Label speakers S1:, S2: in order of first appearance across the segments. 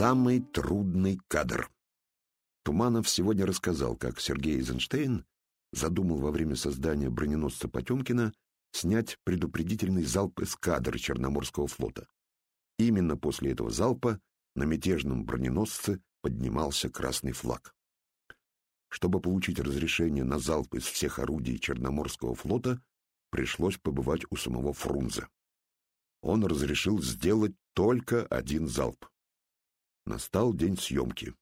S1: Самый трудный кадр. Туманов сегодня рассказал, как Сергей Эйзенштейн задумал во время создания броненосца Потемкина снять предупредительный залп эскадры Черноморского флота. Именно после этого залпа на мятежном броненосце поднимался красный флаг. Чтобы получить разрешение на залп из всех орудий Черноморского флота, пришлось побывать у самого Фрунзе. Он разрешил сделать только один залп. Настал день съемки.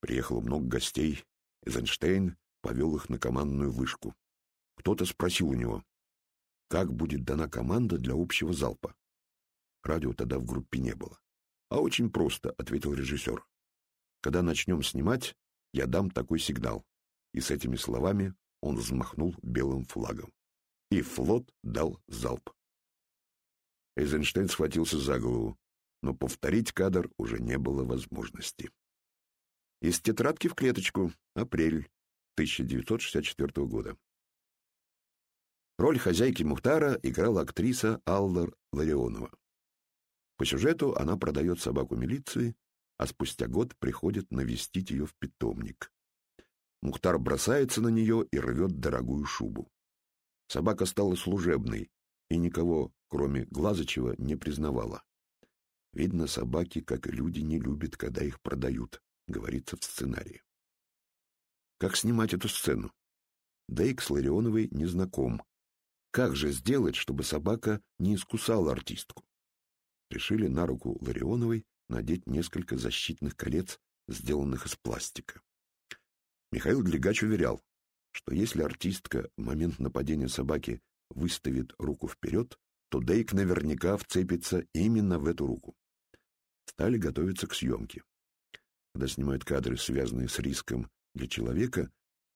S1: Приехало много гостей. Эйзенштейн повел их на командную вышку. Кто-то спросил у него, как будет дана команда для общего залпа. Радио тогда в группе не было. А очень просто, ответил режиссер. Когда начнем снимать, я дам такой сигнал. И с этими словами он взмахнул белым флагом. И флот дал залп. Эйзенштейн схватился за голову, но повторить кадр уже не было возможности. Из тетрадки в клеточку. Апрель 1964 года. Роль хозяйки Мухтара играла актриса Алла Ларионова. По сюжету она продает собаку милиции, а спустя год приходит навестить ее в питомник. Мухтар бросается на нее и рвет дорогую шубу. Собака стала служебной и никого, кроме Глазычева, не признавала. Видно, собаки, как и люди, не любят, когда их продают говорится в сценарии. Как снимать эту сцену? Дейк с Ларионовой не знаком. Как же сделать, чтобы собака не искусала артистку? Решили на руку Ларионовой надеть несколько защитных колец, сделанных из пластика. Михаил Глигач уверял, что если артистка в момент нападения собаки выставит руку вперед, то Дейк наверняка вцепится именно в эту руку. Стали готовиться к съемке когда снимают кадры, связанные с риском для человека,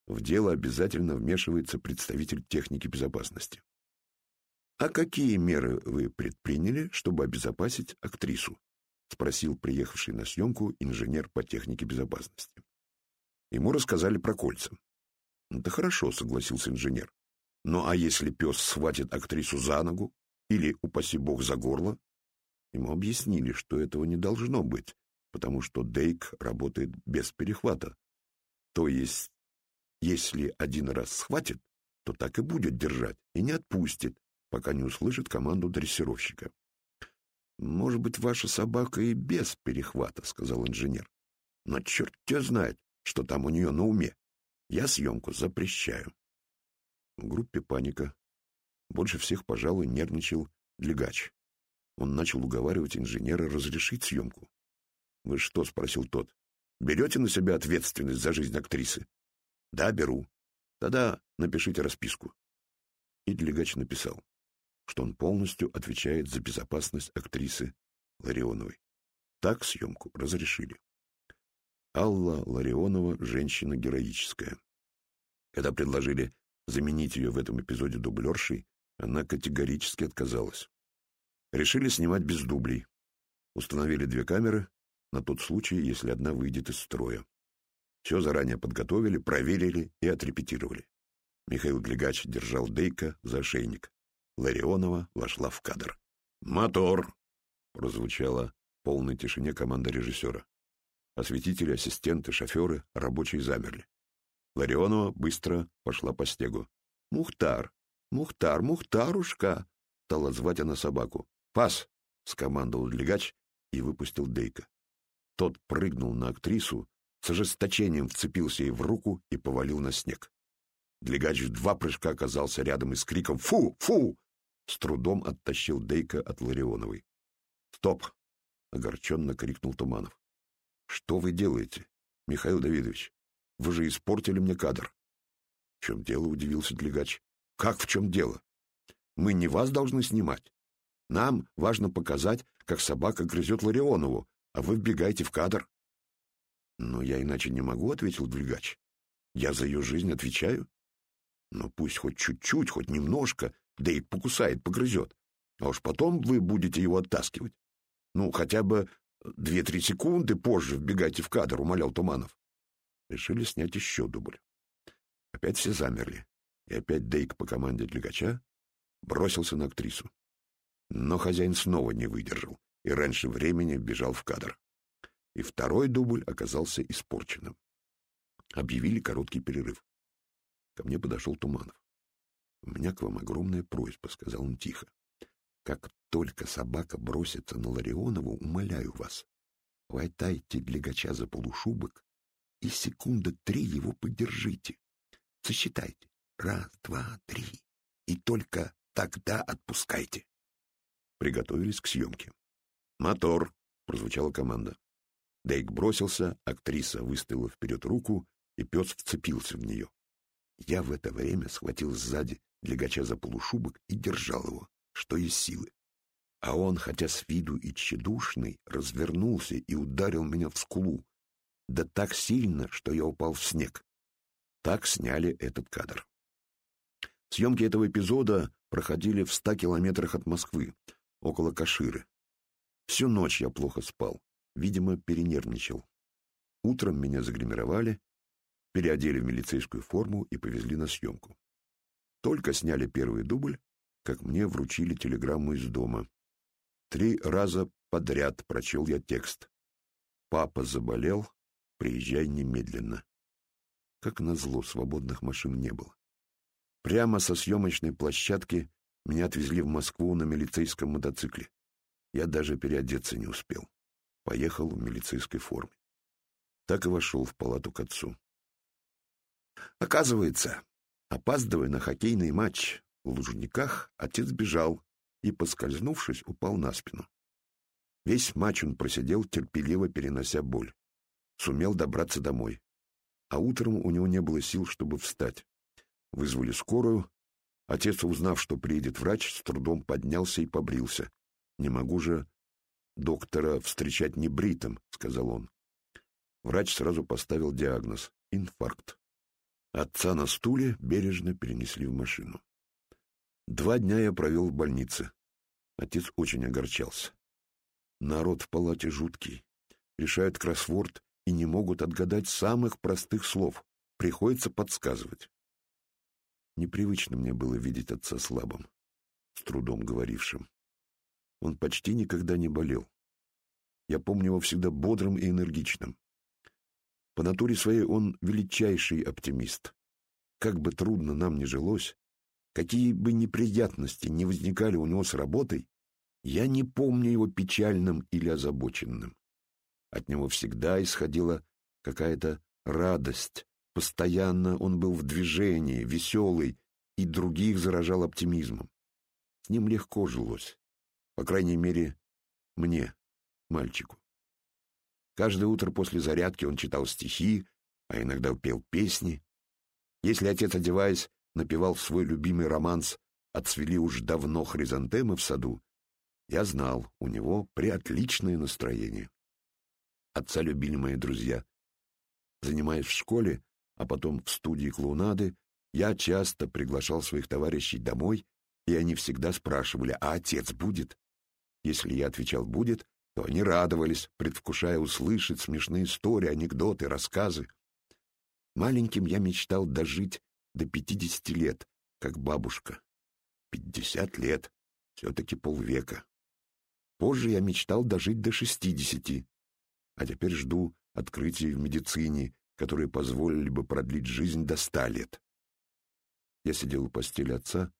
S1: в дело обязательно вмешивается представитель техники безопасности. «А какие меры вы предприняли, чтобы обезопасить актрису?» — спросил приехавший на съемку инженер по технике безопасности. Ему рассказали про кольца. «Это хорошо», — согласился инженер. «Ну а если пес схватит актрису за ногу или, упаси бог, за горло?» Ему объяснили, что этого не должно быть, потому что Дейк работает без перехвата. То есть, если один раз схватит, то так и будет держать и не отпустит, пока не услышит команду дрессировщика. «Может быть, ваша собака и без перехвата», — сказал инженер. «Но черт тебя знает, что там у нее на уме. Я съемку запрещаю». В группе паника. Больше всех, пожалуй, нервничал Легач. Он начал уговаривать инженера разрешить съемку. «Вы что?» — спросил тот. «Берете на себя ответственность за жизнь актрисы?» «Да, беру. Тогда напишите расписку». И Делегач написал, что он полностью отвечает за безопасность актрисы Ларионовой. Так съемку разрешили. Алла Ларионова — женщина героическая. Когда предложили заменить ее в этом эпизоде дублершей, она категорически отказалась. Решили снимать без дублей. Установили две камеры, на тот случай, если одна выйдет из строя. Все заранее подготовили, проверили и отрепетировали. Михаил Глигач держал Дейка за ошейник. Ларионова вошла в кадр. «Мотор!» — прозвучала в полной тишине команда режиссера. Осветители, ассистенты, шоферы, рабочие замерли. Ларионова быстро пошла по снегу. «Мухтар! Мухтар! Мухтарушка!» — стала звать она собаку. «Пас!» — скомандовал Длигач и выпустил Дейка. Тот прыгнул на актрису, с ожесточением вцепился ей в руку и повалил на снег. Длигач в два прыжка оказался рядом и с криком «Фу! Фу!» с трудом оттащил Дейка от Ларионовой. «Стоп!» — огорченно крикнул Туманов. «Что вы делаете, Михаил Давидович? Вы же испортили мне кадр». «В чем дело?» — удивился Длигач. «Как в чем дело? Мы не вас должны снимать. Нам важно показать, как собака грызет Ларионову, а вы вбегаете в кадр. — Но я иначе не могу, — ответил Двигач. — Я за ее жизнь отвечаю. Но пусть хоть чуть-чуть, хоть немножко, да и покусает, погрызет. А уж потом вы будете его оттаскивать. Ну, хотя бы две-три секунды позже вбегайте в кадр, — умолял Туманов. Решили снять еще дубль. Опять все замерли, и опять Дейк по команде Длигача бросился на актрису. Но хозяин снова не выдержал и раньше времени бежал в кадр. и второй дубль оказался испорченным. Объявили короткий перерыв. Ко мне подошел Туманов. «У меня к вам огромная просьба», — сказал он тихо. «Как только собака бросится на Ларионову, умоляю вас, хватайте легача за полушубок и секунды три его подержите. Сосчитайте. Раз, два, три. И только тогда отпускайте». Приготовились к съемке. «Мотор!» — прозвучала команда. Дейк бросился, актриса выставила вперед руку, и пес вцепился в нее. Я в это время схватил сзади легача за полушубок и держал его, что из силы. А он, хотя с виду и тщедушный, развернулся и ударил меня в скулу, да так сильно, что я упал в снег. Так сняли этот кадр. Съемки этого эпизода проходили в ста километрах от Москвы, около Каширы. Всю ночь я плохо спал, видимо, перенервничал. Утром меня загримировали, переодели в милицейскую форму и повезли на съемку. Только сняли первый дубль, как мне вручили телеграмму из дома. Три раза подряд прочел я текст. «Папа заболел, приезжай немедленно». Как назло, свободных машин не было. Прямо со съемочной площадки меня отвезли в Москву на милицейском мотоцикле. Я даже переодеться не успел. Поехал в милицейской форме. Так и вошел в палату к отцу. Оказывается, опаздывая на хоккейный матч в Лужниках, отец бежал и, поскользнувшись, упал на спину. Весь матч он просидел, терпеливо перенося боль. Сумел добраться домой. А утром у него не было сил, чтобы встать. Вызвали скорую. Отец, узнав, что приедет врач, с трудом поднялся и побрился. «Не могу же доктора встречать небритым», — сказал он. Врач сразу поставил диагноз — инфаркт. Отца на стуле бережно перенесли в машину. Два дня я провел в больнице. Отец очень огорчался. Народ в палате жуткий. Решают кроссворд и не могут отгадать самых простых слов. Приходится подсказывать. Непривычно мне было видеть отца слабым, с трудом говорившим. Он почти никогда не болел. Я помню его всегда бодрым и энергичным. По натуре своей он величайший оптимист. Как бы трудно нам ни жилось, какие бы неприятности не возникали у него с работой, я не помню его печальным или озабоченным. От него всегда исходила какая-то радость. Постоянно он был в движении, веселый, и других заражал оптимизмом. С ним легко жилось. По крайней мере, мне, мальчику. Каждое утро после зарядки он читал стихи, а иногда пел песни. Если отец, одеваясь, напевал свой любимый романс «Отцвели уж давно хризантемы в саду», я знал, у него приотличное настроение. Отца любили мои друзья. Занимаясь в школе, а потом в студии клоунады, я часто приглашал своих товарищей домой, и они всегда спрашивали, а отец будет? Если я отвечал «будет», то они радовались, предвкушая услышать смешные истории, анекдоты, рассказы. Маленьким я мечтал дожить до пятидесяти лет, как бабушка. Пятьдесят лет, все-таки полвека. Позже я мечтал дожить до шестидесяти, а теперь жду открытий в медицине, которые позволили бы продлить жизнь до ста лет. Я сидел у постели отца,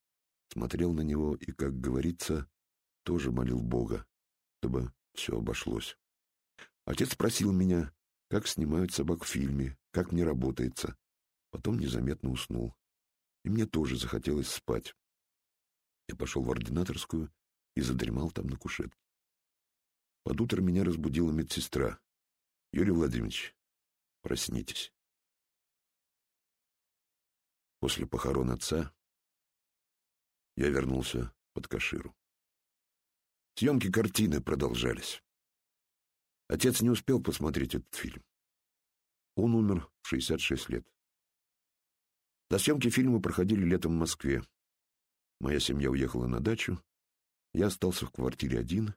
S1: смотрел на него и, как говорится, тоже молил Бога, чтобы все обошлось. Отец спросил меня, как снимают собак в фильме, как мне работается. Потом незаметно уснул. И мне тоже захотелось спать. Я пошел в ординаторскую и задремал там на кушетке. Под утро меня разбудила медсестра. «Юрий Владимирович, проснитесь». После похорон отца я вернулся под Каширу. Съемки картины продолжались. Отец не успел посмотреть этот фильм. Он умер в 66 лет. До съемки фильма проходили летом в Москве. Моя семья уехала на дачу. Я остался в квартире один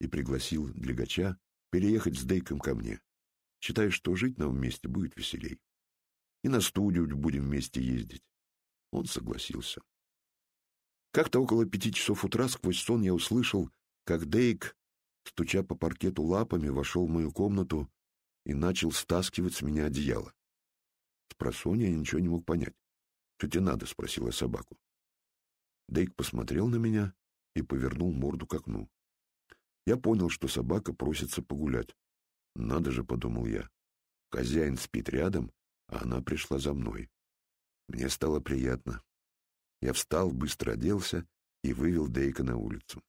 S1: и пригласил Длегача переехать с Дейком ко мне, считая, что жить нам вместе будет веселей. И на студию будем вместе ездить. Он согласился. Как-то около пяти часов утра сквозь сон я услышал, как Дейк стуча по паркету лапами, вошел в мою комнату и начал стаскивать с меня одеяло. С просонья я ничего не мог понять. «Что тебе надо?» — спросил я собаку. Дейк посмотрел на меня и повернул морду к окну. Я понял, что собака просится погулять. «Надо же», — подумал я. Хозяин спит рядом, а она пришла за мной. Мне стало приятно. Я встал, быстро оделся и вывел Дейка на улицу.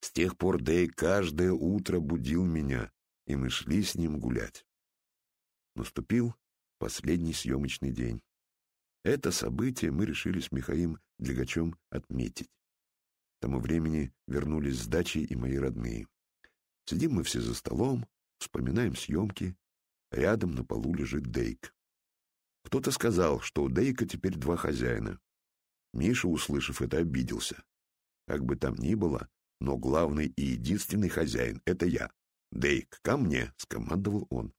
S1: С тех пор Дейк каждое утро будил меня, и мы шли с ним гулять. Наступил последний съемочный день. Это событие мы решили с Михаим Длигачем отметить. К тому времени вернулись с дачи и мои родные. Сидим мы все за столом, вспоминаем съемки. Рядом на полу лежит Дейк. Кто-то сказал, что у Дейка теперь два хозяина. Миша, услышав это, обиделся. Как бы там ни было, но главный и единственный хозяин — это я. «Дейк, ко мне!» — скомандовал он.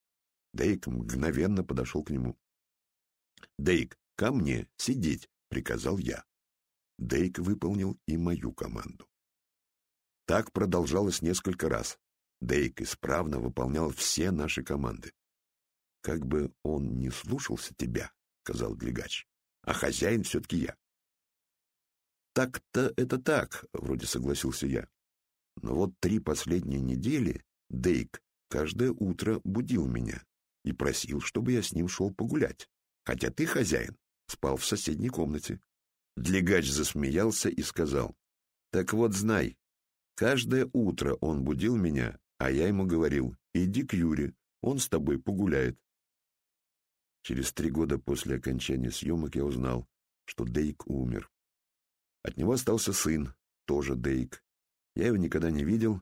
S1: Дейк мгновенно подошел к нему. «Дейк, ко мне! Сидеть!» — приказал я. Дейк выполнил и мою команду. Так продолжалось несколько раз. Дейк исправно выполнял все наши команды. «Как бы он не слушался тебя», — сказал Глигач, — «а хозяин все-таки я». «Так-то это так», — вроде согласился я. Но вот три последние недели Дейк каждое утро будил меня и просил, чтобы я с ним шел погулять, хотя ты, хозяин, спал в соседней комнате. Длигач засмеялся и сказал, «Так вот знай, каждое утро он будил меня, а я ему говорил, иди к Юре, он с тобой погуляет». Через три года после окончания съемок я узнал, что Дейк умер. От него остался сын, тоже Дейк. Я его никогда не видел,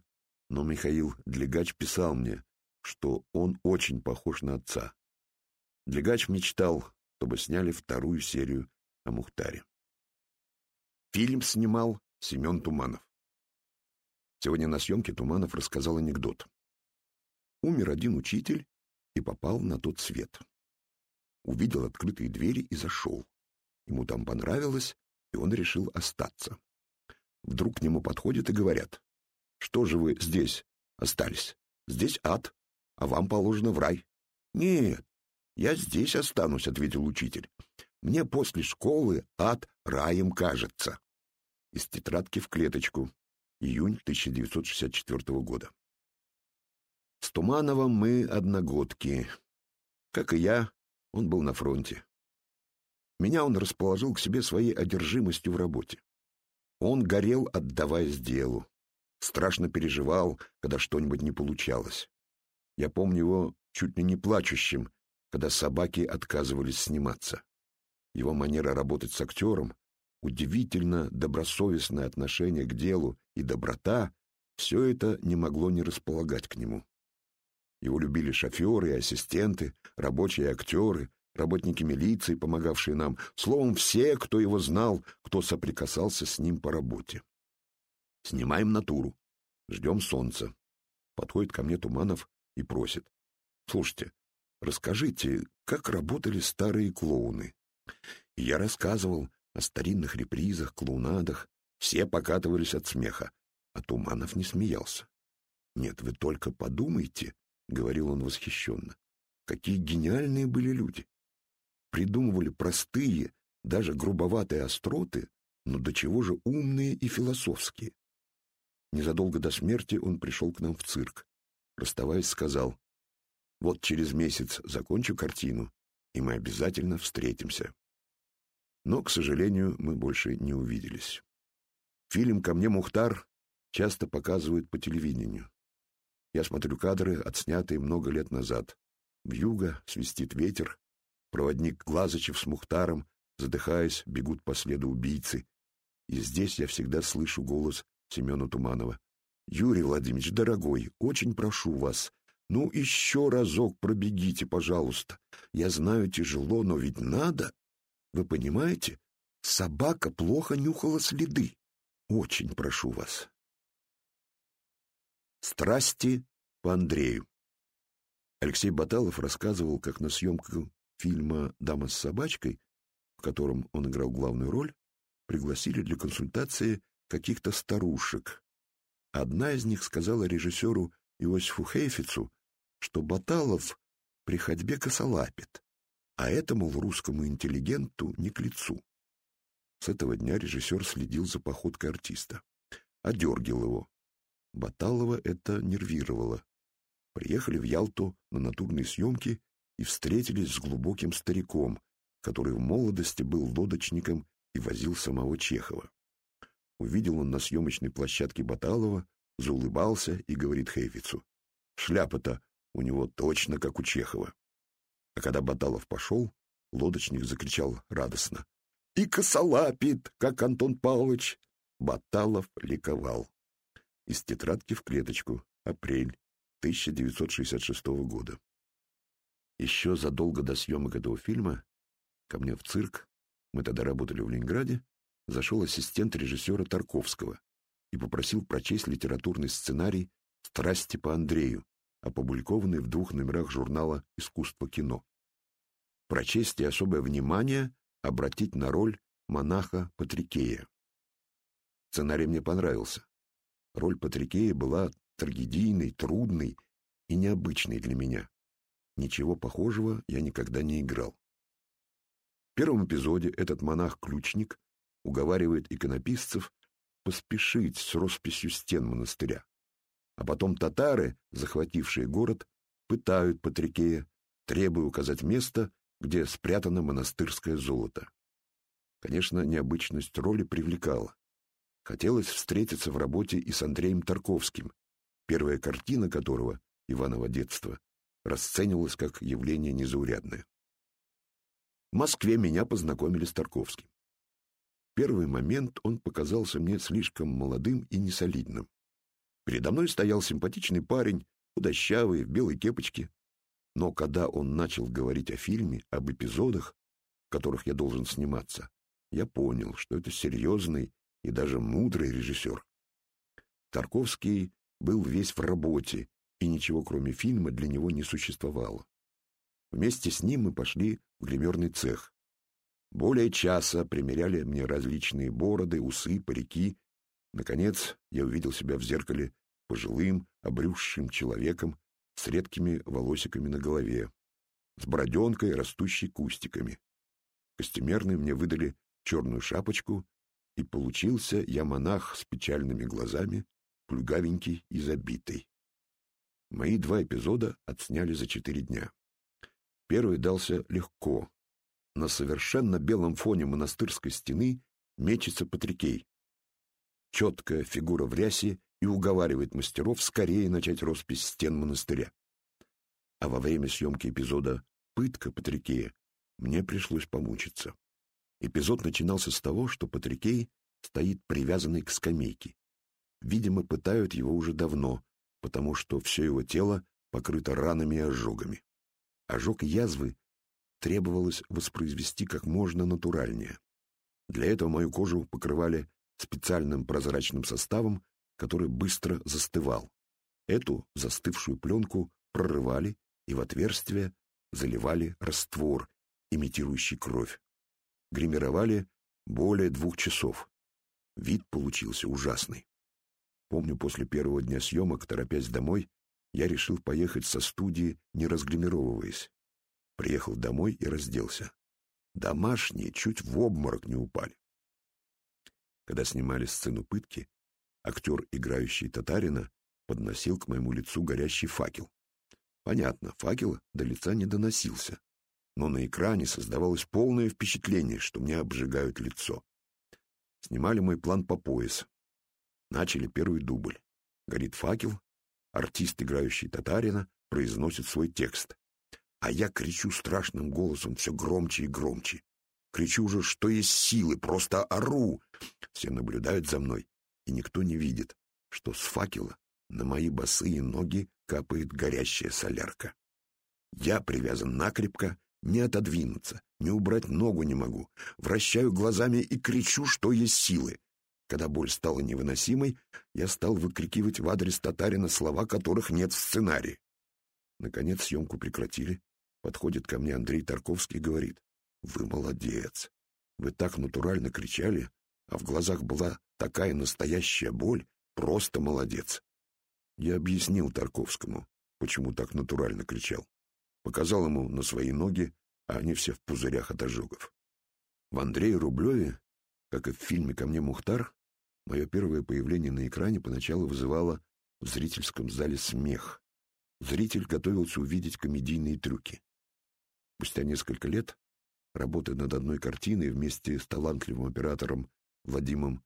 S1: но Михаил Длигач писал мне, что он очень похож на отца. Длигач мечтал, чтобы сняли вторую серию о Мухтаре. Фильм снимал Семен Туманов. Сегодня на съемке Туманов рассказал анекдот. Умер один учитель и попал на тот свет. Увидел открытые двери и зашел. Ему там понравилось, и он решил остаться. Вдруг к нему подходят и говорят, «Что же вы здесь остались? Здесь ад, а вам положено в рай». «Нет, я здесь останусь», — ответил учитель. «Мне после школы ад раем кажется». Из тетрадки в клеточку. Июнь 1964 года. С Тумановым мы одногодки. Как и я, он был на фронте. Меня он расположил к себе своей одержимостью в работе. Он горел, отдаваясь делу. Страшно переживал, когда что-нибудь не получалось. Я помню его чуть ли не плачущим, когда собаки отказывались сниматься. Его манера работать с актером, удивительно добросовестное отношение к делу и доброта — все это не могло не располагать к нему. Его любили шоферы и ассистенты, рабочие актеры, работники милиции, помогавшие нам, словом, все, кто его знал, кто соприкасался с ним по работе. Снимаем натуру, ждем солнца. Подходит ко мне Туманов и просит. Слушайте, расскажите, как работали старые клоуны? И я рассказывал о старинных репризах, клоунадах. Все покатывались от смеха, а Туманов не смеялся. «Нет, вы только подумайте», — говорил он восхищенно, — «какие гениальные были люди придумывали простые, даже грубоватые остроты, но до чего же умные и философские. Незадолго до смерти он пришел к нам в цирк. Расставаясь, сказал, «Вот через месяц закончу картину, и мы обязательно встретимся». Но, к сожалению, мы больше не увиделись. Фильм «Ко мне Мухтар» часто показывают по телевидению. Я смотрю кадры, отснятые много лет назад. Вьюга, свистит ветер, Проводник Глазычев с Мухтаром, задыхаясь, бегут по следу убийцы. И здесь я всегда слышу голос Семена Туманова. «Юрий Владимирович, дорогой, очень прошу вас, ну еще разок пробегите, пожалуйста. Я знаю, тяжело, но ведь надо. Вы понимаете, собака плохо нюхала следы. Очень прошу вас». Страсти по Андрею. Алексей Баталов рассказывал, как на съемку фильма «Дама с собачкой», в котором он играл главную роль, пригласили для консультации каких-то старушек. Одна из них сказала режиссеру Иосифу Хейфицу, что Баталов при ходьбе косолапит, а этому в русскому интеллигенту не к лицу. С этого дня режиссер следил за походкой артиста. Одергил его. Баталова это нервировало. Приехали в Ялту на натурные съемки и встретились с глубоким стариком, который в молодости был лодочником и возил самого Чехова. Увидел он на съемочной площадке Баталова, заулыбался и говорит Хейфицу. Шляпа-то у него точно как у Чехова. А когда Баталов пошел, лодочник закричал радостно. «И косолапит, как Антон Павлович!» Баталов ликовал. Из тетрадки в клеточку. Апрель 1966 года. Еще задолго до съемок этого фильма ко мне в цирк, мы тогда работали в Ленинграде, зашел ассистент режиссера Тарковского и попросил прочесть литературный сценарий «Страсти по Андрею», опубликованный в двух номерах журнала «Искусство кино». Прочесть и особое внимание обратить на роль монаха Патрикея. Сценарий мне понравился. Роль Патрикея была трагедийной, трудной и необычной для меня. Ничего похожего я никогда не играл. В первом эпизоде этот монах-ключник уговаривает иконописцев поспешить с росписью стен монастыря. А потом татары, захватившие город, пытают Патрикея, требуя указать место, где спрятано монастырское золото. Конечно, необычность роли привлекала. Хотелось встретиться в работе и с Андреем Тарковским, первая картина которого, Иваново детство, расценивалась как явление незаурядное. В Москве меня познакомили с Тарковским. В первый момент он показался мне слишком молодым и несолидным. Передо мной стоял симпатичный парень, худощавый, в белой кепочке. Но когда он начал говорить о фильме, об эпизодах, в которых я должен сниматься, я понял, что это серьезный и даже мудрый режиссер. Тарковский был весь в работе, и ничего кроме фильма для него не существовало. Вместе с ним мы пошли в гримерный цех. Более часа примеряли мне различные бороды, усы, парики. Наконец я увидел себя в зеркале пожилым, обрюзшим человеком с редкими волосиками на голове, с бороденкой, растущей кустиками. Костюмерные мне выдали черную шапочку, и получился я монах с печальными глазами, плюгавенький и забитый. Мои два эпизода отсняли за четыре дня. Первый дался легко. На совершенно белом фоне монастырской стены мечется Патрикей. Четкая фигура в рясе и уговаривает мастеров скорее начать роспись стен монастыря. А во время съемки эпизода «Пытка Патрикея» мне пришлось помучиться. Эпизод начинался с того, что Патрикей стоит привязанный к скамейке. Видимо, пытают его уже давно, потому что все его тело покрыто ранами и ожогами. Ожог язвы требовалось воспроизвести как можно натуральнее. Для этого мою кожу покрывали специальным прозрачным составом, который быстро застывал. Эту застывшую пленку прорывали и в отверстие заливали раствор, имитирующий кровь. Гримировали более двух часов. Вид получился ужасный. Помню, после первого дня съемок, торопясь домой, я решил поехать со студии, не разгримировываясь. Приехал домой и разделся. Домашние чуть в обморок не упали. Когда снимали сцену пытки, Актер, играющий татарина, подносил к моему лицу горящий факел. Понятно, факел до лица не доносился, но на экране создавалось полное впечатление, что мне обжигают лицо. Снимали мой план по пояс. Начали первый дубль. Горит факел, артист, играющий татарина, произносит свой текст. А я кричу страшным голосом все громче и громче. Кричу уже, что есть силы, просто ору. Все наблюдают за мной и никто не видит, что с факела на мои босые ноги капает горящая солярка. Я привязан накрепко, не отодвинуться, не убрать ногу не могу, вращаю глазами и кричу, что есть силы. Когда боль стала невыносимой, я стал выкрикивать в адрес татарина слова, которых нет в сценарии. Наконец съемку прекратили. Подходит ко мне Андрей Тарковский и говорит, «Вы молодец! Вы так натурально кричали, а в глазах была такая настоящая боль, Просто молодец. Я объяснил Тарковскому, почему так натурально кричал. Показал ему на свои ноги, а они все в пузырях от ожогов. В Андрее Рублеве, как и в фильме «Ко мне Мухтар», мое первое появление на экране поначалу вызывало в зрительском зале смех. Зритель готовился увидеть комедийные трюки. Спустя несколько лет, работая над одной картиной вместе с талантливым оператором Владимиром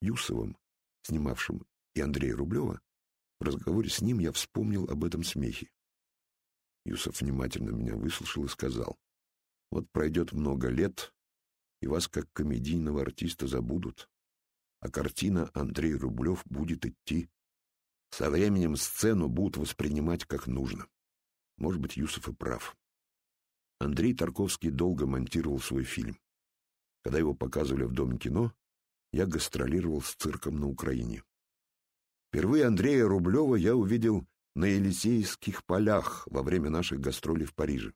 S1: Юсовым, снимавшим и Андрея Рублева, в разговоре с ним я вспомнил об этом смехе. Юсов внимательно меня выслушал и сказал, «Вот пройдет много лет, и вас как комедийного артиста забудут, а картина Андрей Рублев будет идти. Со временем сцену будут воспринимать как нужно. Может быть, Юсов и прав. Андрей Тарковский долго монтировал свой фильм. Когда его показывали в Доме кино, я гастролировал с цирком на Украине. Впервые Андрея Рублева я увидел на Елисейских полях во время наших гастролей в Париже.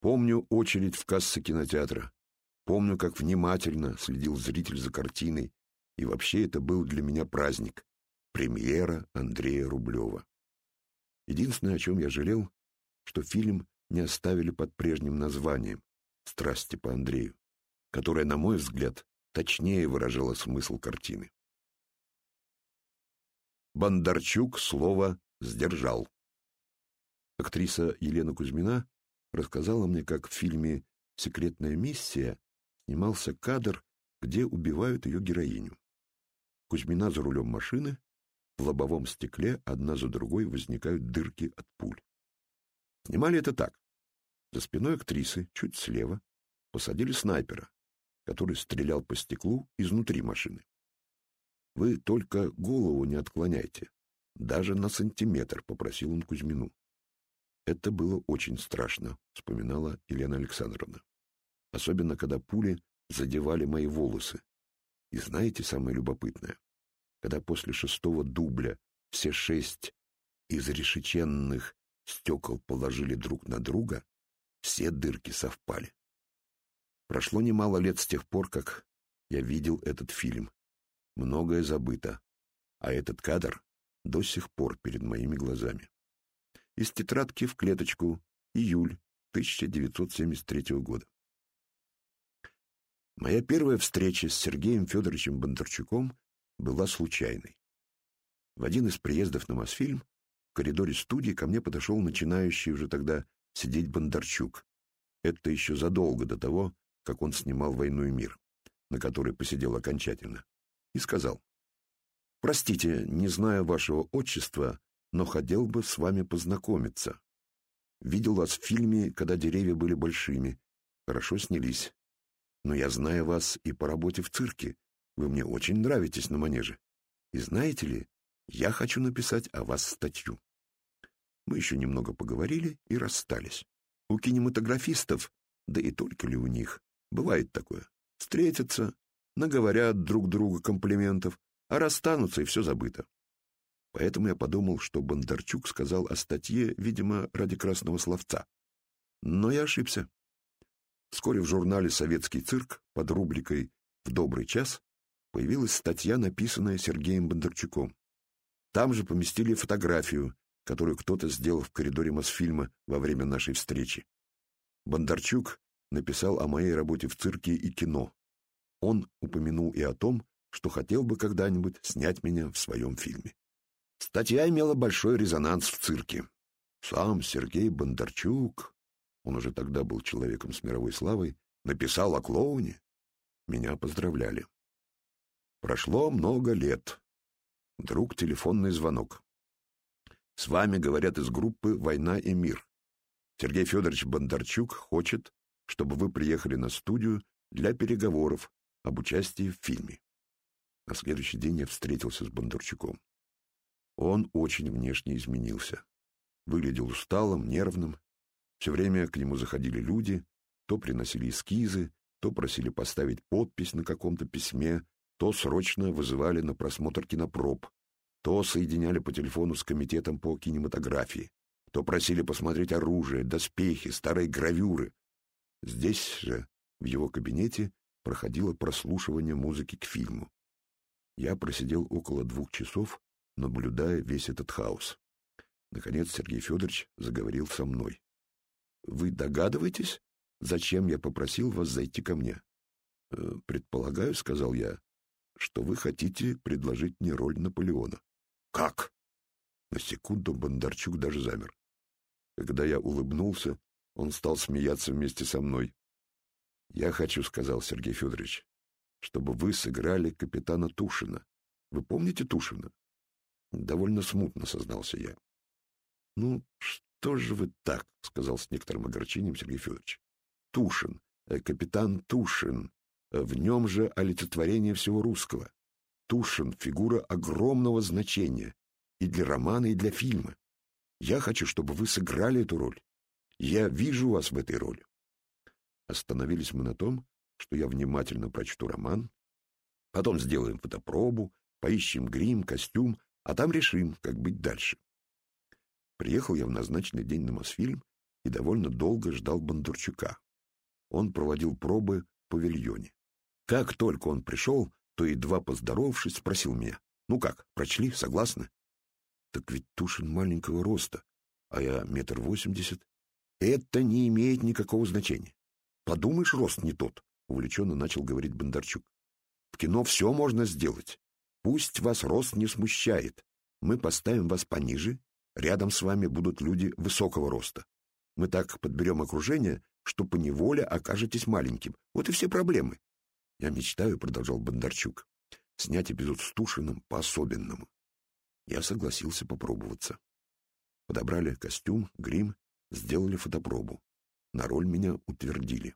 S1: Помню очередь в кассе кинотеатра. Помню, как внимательно следил зритель за картиной, и вообще это был для меня праздник — премьера Андрея Рублева. Единственное, о чем я жалел, что фильм не оставили под прежним названием «Страсти по Андрею», которое, на мой взгляд, точнее выражало смысл картины. Бондарчук слово сдержал. Актриса Елена Кузьмина рассказала мне, как в фильме «Секретная миссия» снимался кадр, где убивают ее героиню. Кузьмина за рулем машины, в лобовом стекле одна за другой возникают дырки от пуль. Снимали это так. За спиной актрисы, чуть слева, посадили снайпера, который стрелял по стеклу изнутри машины. Вы только голову не отклоняйте. Даже на сантиметр, — попросил он Кузьмину. Это было очень страшно, — вспоминала Елена Александровна особенно когда пули задевали мои волосы. И знаете самое любопытное? Когда после шестого дубля все шесть изрешеченных стекол положили друг на друга, все дырки совпали. Прошло немало лет с тех пор, как я видел этот фильм. Многое забыто, а этот кадр до сих пор перед моими глазами. Из тетрадки в клеточку июль 1973 года. Моя первая встреча с Сергеем Федоровичем Бондарчуком была случайной. В один из приездов на Мосфильм в коридоре студии ко мне подошел начинающий уже тогда сидеть Бондарчук. Это еще задолго до того, как он снимал «Войну и мир», на которой посидел окончательно, и сказал, «Простите, не знаю вашего отчества, но хотел бы с вами познакомиться. Видел вас в фильме, когда деревья были большими. Хорошо снялись. Но я знаю вас и по работе в цирке. Вы мне очень нравитесь на манеже. И знаете ли, я хочу написать о вас статью. Мы еще немного поговорили и расстались. У кинематографистов, да и только ли у них, бывает такое. Встретятся, наговорят друг другу комплиментов, а расстанутся, и все забыто. Поэтому я подумал, что Бондарчук сказал о статье, видимо, ради красного словца. Но я ошибся. Вскоре в журнале «Советский цирк» под рубрикой «В добрый час» появилась статья, написанная Сергеем Бондарчуком. Там же поместили фотографию, которую кто-то сделал в коридоре Мосфильма во время нашей встречи. Бондарчук написал о моей работе в цирке и кино. Он упомянул и о том, что хотел бы когда-нибудь снять меня в своем фильме. Статья имела большой резонанс в цирке. Сам Сергей Бондарчук он уже тогда был человеком с мировой славой, написал о клоуне. Меня поздравляли. Прошло много лет. Вдруг телефонный звонок. С вами говорят из группы «Война и мир». Сергей Федорович Бондарчук хочет, чтобы вы приехали на студию для переговоров об участии в фильме. На следующий день я встретился с Бондарчуком. Он очень внешне изменился. Выглядел усталым, нервным, все время к нему заходили люди, то приносили эскизы, то просили поставить подпись на каком-то письме, то срочно вызывали на просмотр кинопроб, то соединяли по телефону с комитетом по кинематографии, то просили посмотреть оружие, доспехи, старые гравюры. Здесь же, в его кабинете, проходило прослушивание музыки к фильму. Я просидел около двух часов, наблюдая весь этот хаос. Наконец Сергей Федорович заговорил со мной. «Вы догадываетесь, зачем я попросил вас зайти ко мне?» «Э, «Предполагаю, — сказал я, — что вы хотите предложить мне роль Наполеона». «Как?» На секунду Бондарчук даже замер. Когда я улыбнулся, он стал смеяться вместе со мной. «Я хочу, — сказал Сергей Федорович, — чтобы вы сыграли капитана Тушина. Вы помните Тушина?» Довольно смутно сознался я. «Ну, что же вы так?» — сказал с некоторым огорчением Сергей Федорович. «Тушин, э, капитан Тушин. Э, в нем же олицетворение всего русского. Тушин — фигура огромного значения и для романа, и для фильма. Я хочу, чтобы вы сыграли эту роль. Я вижу вас в этой роли». Остановились мы на том, что я внимательно прочту роман, потом сделаем фотопробу, поищем грим, костюм, а там решим, как быть дальше. Приехал я в назначенный день на Мосфильм и довольно долго ждал Бондарчука. Он проводил пробы в павильоне. Как только он пришел, то, едва поздоровавшись, спросил меня, «Ну как, прочли, согласны?» «Так ведь Тушин маленького роста, а я метр восемьдесят. Это не имеет никакого значения. Подумаешь, рост не тот», — увлеченно начал говорить Бондарчук. «В кино все можно сделать. Пусть вас рост не смущает. Мы поставим вас пониже, рядом с вами будут люди высокого роста. Мы так подберем окружение, что поневоле окажетесь маленьким. Вот и все проблемы. Я мечтаю, — продолжал Бондарчук, — снять эпизод с Тушиным по-особенному. Я согласился попробоваться. Подобрали костюм, грим, сделали фотопробу. На роль меня утвердили.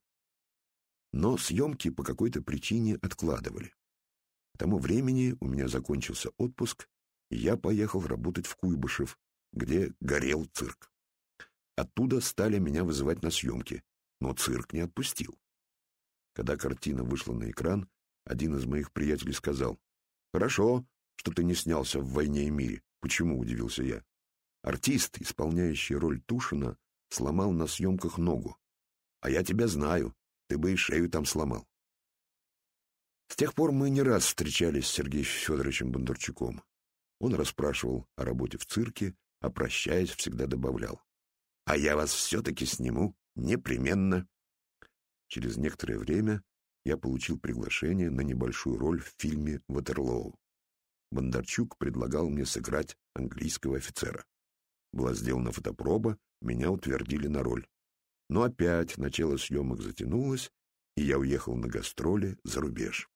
S1: Но съемки по какой-то причине откладывали. К тому времени у меня закончился отпуск, и я поехал работать в Куйбышев, где горел цирк. Оттуда стали меня вызывать на съемки, но цирк не отпустил. Когда картина вышла на экран, один из моих приятелей сказал, «Хорошо, что ты не снялся в «Войне и мире». Почему?» — удивился я. Артист, исполняющий роль Тушина, сломал на съемках ногу. А я тебя знаю, ты бы и шею там сломал. С тех пор мы не раз встречались с Сергеем Федоровичем Бондарчуком. Он расспрашивал о работе в цирке, а прощаясь, всегда добавлял. «А я вас все-таки сниму, непременно». Через некоторое время я получил приглашение на небольшую роль в фильме «Ватерлоу». Бондарчук предлагал мне сыграть английского офицера. Была сделана фотопроба, меня утвердили на роль. Но опять начало съемок затянулось, и я уехал на гастроли за рубеж.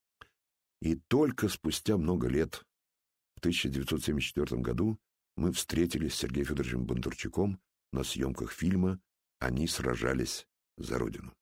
S1: И только спустя много лет, в 1974 году, мы встретились с Сергеем Федоровичем Бондарчуком на съемках фильма «Они сражались за Родину».